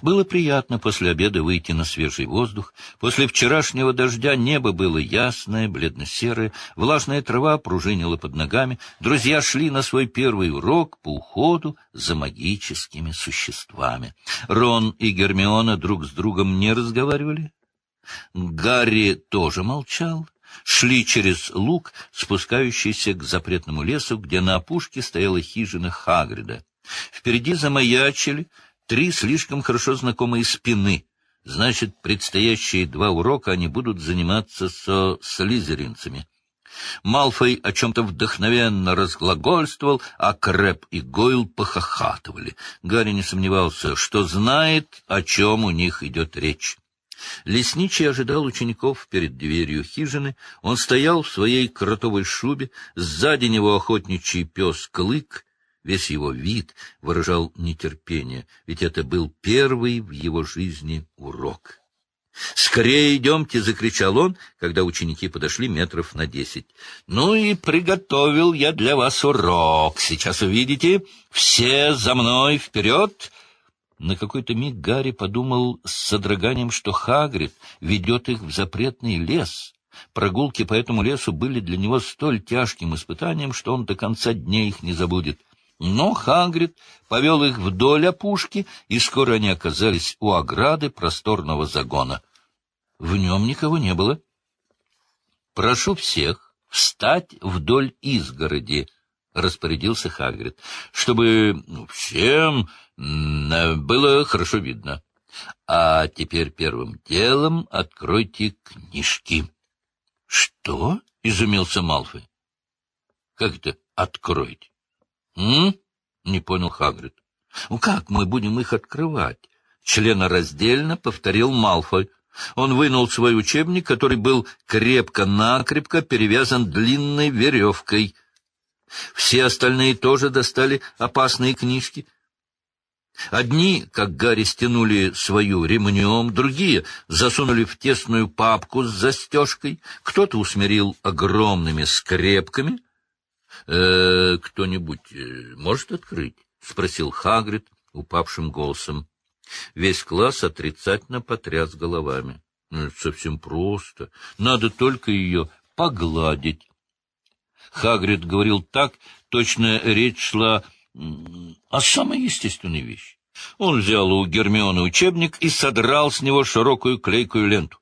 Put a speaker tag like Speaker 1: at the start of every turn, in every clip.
Speaker 1: Было приятно после обеда выйти на свежий воздух. После вчерашнего дождя небо было ясное, бледно-серое, влажная трава пружинила под ногами. Друзья шли на свой первый урок по уходу за магическими существами. Рон и Гермиона друг с другом не разговаривали. Гарри тоже молчал. Шли через луг, спускающийся к запретному лесу, где на опушке стояла хижина Хагрида. Впереди замаячили три слишком хорошо знакомые спины. Значит, предстоящие два урока они будут заниматься со слизеринцами. Малфой о чем-то вдохновенно разглагольствовал, а Крэп и Гойл похохатывали. Гарри не сомневался, что знает, о чем у них идет речь. Лесничий ожидал учеников перед дверью хижины. Он стоял в своей кротовой шубе, сзади него охотничий пес Клык — Весь его вид выражал нетерпение, ведь это был первый в его жизни урок. «Скорее идемте!» — закричал он, когда ученики подошли метров на десять. «Ну и приготовил я для вас урок. Сейчас увидите. Все за мной вперед!» На какой-то миг Гарри подумал с содроганием, что Хагрид ведет их в запретный лес. Прогулки по этому лесу были для него столь тяжким испытанием, что он до конца дней их не забудет. Но Хагрид повел их вдоль опушки, и скоро они оказались у ограды просторного загона. В нем никого не было. — Прошу всех встать вдоль изгороди, — распорядился Хагрид, — чтобы всем было хорошо видно. А теперь первым делом откройте книжки. — Что? — изумился Малфой. — Как это «откройте»? — М? — не понял Хагрид. — Ну как мы будем их открывать? Членораздельно повторил Малфой. Он вынул свой учебник, который был крепко-накрепко перевязан длинной веревкой. Все остальные тоже достали опасные книжки. Одни, как Гарри, стянули свою ремнем, другие засунули в тесную папку с застежкой, кто-то усмирил огромными скрепками — э, кто-нибудь э, может открыть? — спросил Хагрид упавшим голосом. Весь класс отрицательно потряс головами. Ну, это совсем просто. Надо только ее погладить. Хагрид говорил так, точно речь шла о самой естественной вещи. Он взял у Гермионы учебник и содрал с него широкую клейкую ленту.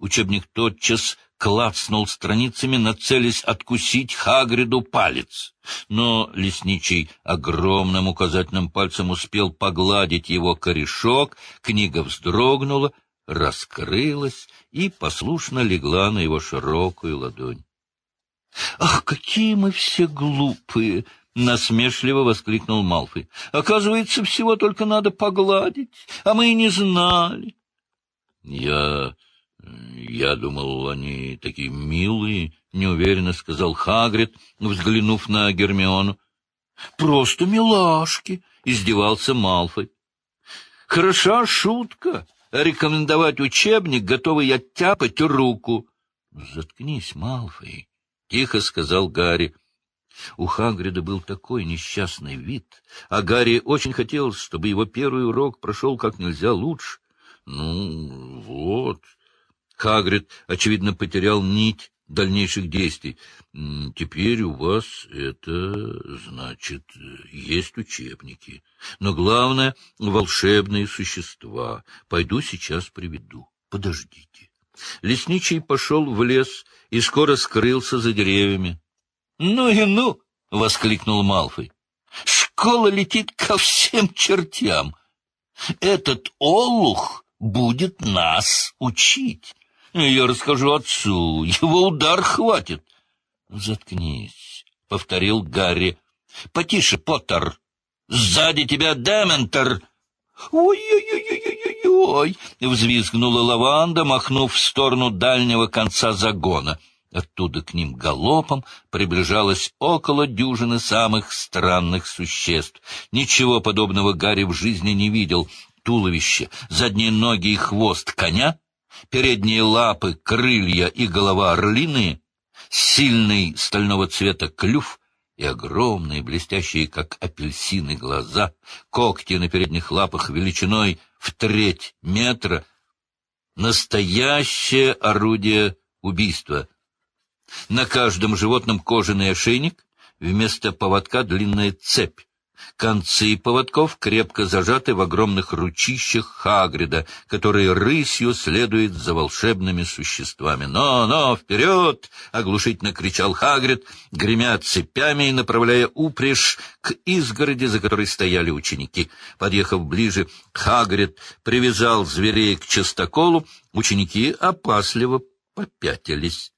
Speaker 1: Учебник тотчас клацнул страницами, нацелясь откусить Хагриду палец. Но лесничий огромным указательным пальцем успел погладить его корешок, книга вздрогнула, раскрылась и послушно легла на его широкую ладонь. — Ах, какие мы все глупые! — насмешливо воскликнул Малфой. — Оказывается, всего только надо погладить, а мы и не знали. — Я я думал, они такие милые, — неуверенно сказал Хагрид, взглянув на Гермиону. — Просто милашки, — издевался Малфой. — Хороша шутка рекомендовать учебник, готовый оттяпать руку. — Заткнись, Малфой, — тихо сказал Гарри. У Хагрида был такой несчастный вид, а Гарри очень хотелось, чтобы его первый урок прошел как нельзя лучше. — Ну, вот, Хагрид, очевидно, потерял нить дальнейших действий. Теперь у вас это, значит, есть учебники. Но главное — волшебные существа. Пойду сейчас приведу. Подождите. Лесничий пошел в лес и скоро скрылся за деревьями. — Ну и ну! — воскликнул Малфой. — Школа летит ко всем чертям. Этот олух будет нас учить. Я расскажу отцу, его удар хватит. — Заткнись, — повторил Гарри. — Потише, Поттер. Сзади тебя Дементор. «Ой-ой-ой-ой-ой-ой!» — взвизгнула лаванда, махнув в сторону дальнего конца загона. Оттуда к ним галопом приближалось около дюжины самых странных существ. Ничего подобного Гарри в жизни не видел. Туловище, задние ноги и хвост коня передние лапы, крылья и голова орлиные, сильный стального цвета клюв и огромные, блестящие, как апельсины, глаза, когти на передних лапах величиной в треть метра. Настоящее орудие убийства. На каждом животном кожаный ошейник, вместо поводка длинная цепь. Концы поводков крепко зажаты в огромных ручищах Хагрида, который рысью следует за волшебными существами. «Но, но, вперед!» — оглушительно кричал Хагрид, гремя цепями и направляя упряжь к изгороди, за которой стояли ученики. Подъехав ближе, Хагрид привязал зверей к частоколу, ученики опасливо попятились.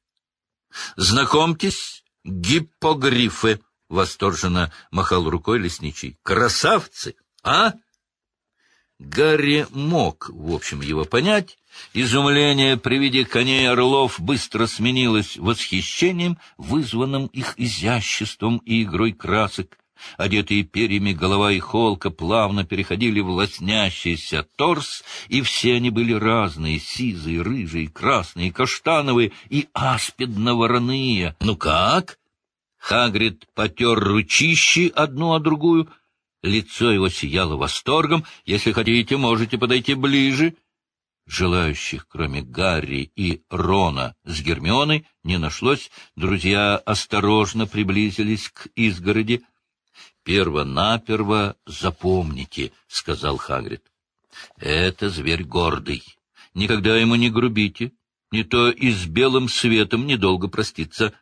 Speaker 1: «Знакомьтесь, гиппогрифы!» — восторженно махал рукой лесничий. «Красавцы, а?» Гарри мог, в общем, его понять. Изумление при виде коней орлов быстро сменилось восхищением, вызванным их изяществом и игрой красок. Одетые перьями голова и холка плавно переходили в лоснящийся торс, и все они были разные — сизые, рыжие, красные, каштановые и аспидно-вороные. «Ну как?» Хагрид потер ручищи одну о другую. Лицо его сияло восторгом. «Если хотите, можете подойти ближе». Желающих, кроме Гарри и Рона с Гермионой, не нашлось. Друзья осторожно приблизились к изгороди. «Перво-наперво запомните», — сказал Хагрид. «Это зверь гордый. Никогда ему не грубите. Не то и с белым светом недолго проститься».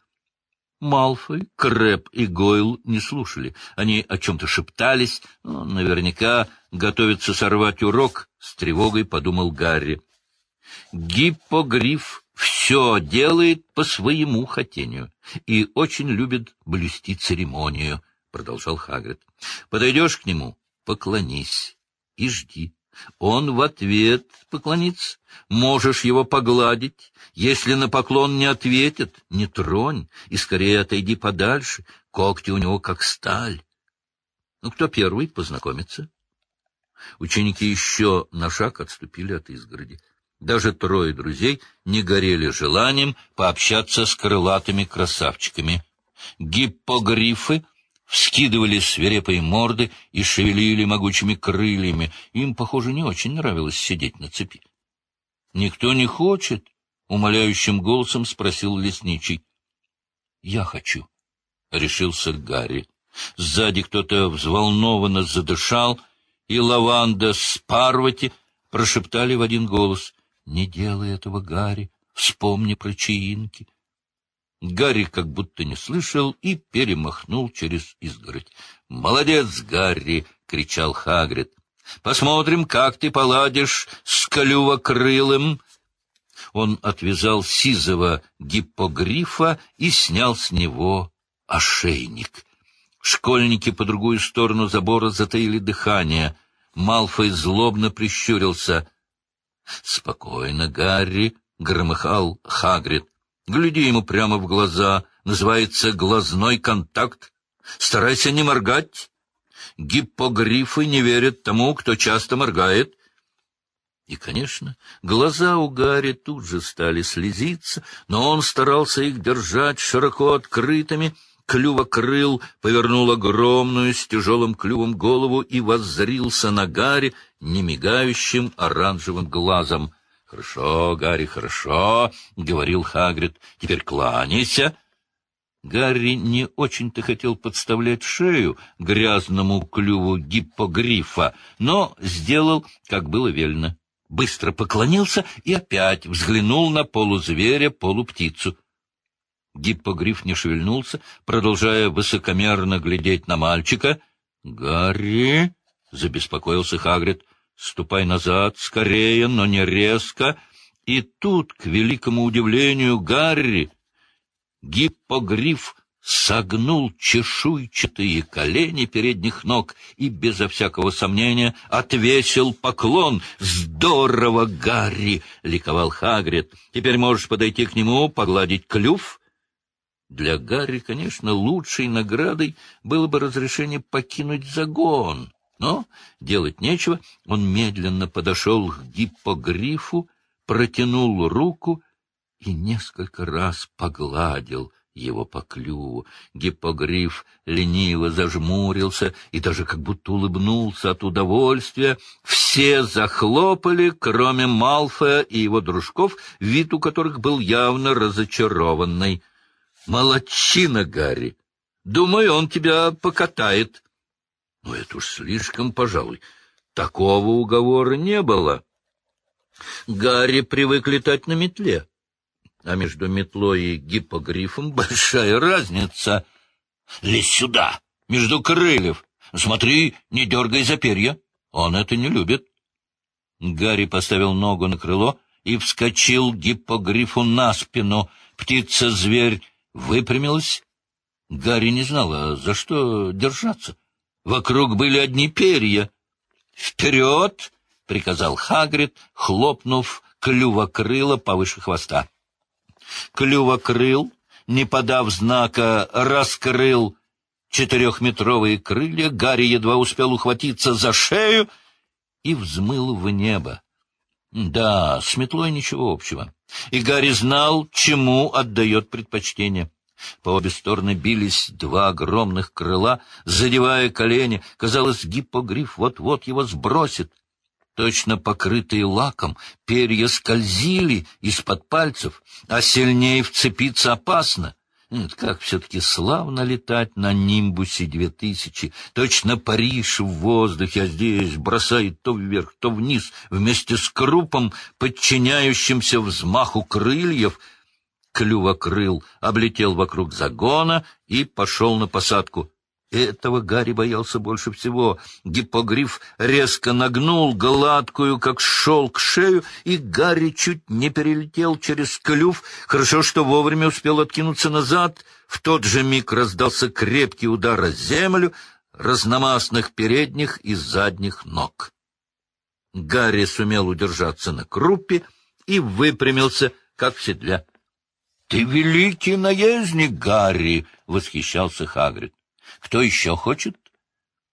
Speaker 1: Малфой, Крэп и Гойл не слушали. Они о чем-то шептались. Ну, наверняка готовятся сорвать урок, — с тревогой подумал Гарри. Гиппогриф все делает по своему хотению и очень любит блюсти церемонию, — продолжал Хагрид. Подойдешь к нему, поклонись и жди. Он в ответ поклонится. Можешь его погладить. Если на поклон не ответит, не тронь и скорее отойди подальше. Когти у него как сталь. Ну, кто первый познакомится? Ученики еще на шаг отступили от изгороди. Даже трое друзей не горели желанием пообщаться с крылатыми красавчиками. Гиппогрифы — вскидывали свирепые морды и шевелили могучими крыльями. Им, похоже, не очень нравилось сидеть на цепи. — Никто не хочет? — умоляющим голосом спросил лесничий. — Я хочу, — решился Гарри. Сзади кто-то взволнованно задышал, и Лаванда с Парвати прошептали в один голос. — Не делай этого, Гарри, вспомни про чаинки. — Гарри как будто не слышал и перемахнул через изгородь. «Молодец, Гарри!» — кричал Хагрид. «Посмотрим, как ты поладишь с клювокрылым!» Он отвязал сизого гиппогрифа и снял с него ошейник. Школьники по другую сторону забора затаили дыхание. Малфой злобно прищурился. «Спокойно, Гарри!» — громыхал Хагрид. Гляди ему прямо в глаза. Называется глазной контакт. Старайся не моргать. Гиппогрифы не верят тому, кто часто моргает. И, конечно, глаза у Гарри тут же стали слезиться, но он старался их держать широко открытыми. Клювокрыл повернул огромную с тяжелым клювом голову и воззрился на Гарри немигающим оранжевым глазом — Хорошо, Гарри, хорошо, — говорил Хагрид. — Теперь кланяйся. Гарри не очень-то хотел подставлять шею грязному клюву гиппогрифа, но сделал, как было велено. Быстро поклонился и опять взглянул на полузверя, полуптицу. Гиппогриф не шевельнулся, продолжая высокомерно глядеть на мальчика. — Гарри! — забеспокоился Хагрид. Ступай назад, скорее, но не резко. И тут, к великому удивлению Гарри, гиппогриф согнул чешуйчатые колени передних ног и, безо всякого сомнения, отвесил поклон. «Здорово, Гарри!» — ликовал Хагрид. «Теперь можешь подойти к нему, погладить клюв». Для Гарри, конечно, лучшей наградой было бы разрешение покинуть загон. Но делать нечего, он медленно подошел к гиппогрифу, протянул руку и несколько раз погладил его по клюву. Гиппогриф лениво зажмурился и даже как будто улыбнулся от удовольствия. Все захлопали, кроме Малфоя и его дружков, вид у которых был явно разочарованный. «Молодчина, Гарри! Думаю, он тебя покатает». «Ну, это уж слишком, пожалуй. Такого уговора не было». Гарри привык летать на метле а между метлой и гиппогрифом большая разница. Лезь сюда, между крыльев. Смотри, не дергай за перья. Он это не любит. Гарри поставил ногу на крыло и вскочил гиппогрифу на спину. Птица-зверь выпрямилась. Гарри не знала, за что держаться. Вокруг были одни перья. «Вперед!» — приказал Хагрид, хлопнув клювокрыло повыше хвоста. Клювокрыл, не подав знака, раскрыл четырехметровые крылья, Гарри едва успел ухватиться за шею и взмыл в небо. Да, с метлой ничего общего. И Гарри знал, чему отдает предпочтение. По обе стороны бились два огромных крыла, задевая колени. Казалось, гиппогриф вот-вот его сбросит. Точно покрытые лаком, перья скользили из-под пальцев, а сильнее вцепиться опасно. Нет, как все-таки славно летать на Нимбусе две тысячи. Точно Париж в воздухе, а здесь бросает то вверх, то вниз, вместе с крупом, подчиняющимся взмаху крыльев. Клювокрыл облетел вокруг загона и пошел на посадку. Этого Гарри боялся больше всего. Гиппогриф резко нагнул гладкую, как шелк, шею, и Гарри чуть не перелетел через клюв. Хорошо, что вовремя успел откинуться назад. В тот же миг раздался крепкий удар о землю разномастных передних и задних ног. Гарри сумел удержаться на крупе и выпрямился, как в седле. — Ты великий наездник, Гарри! — восхищался Хагрид. Кто еще хочет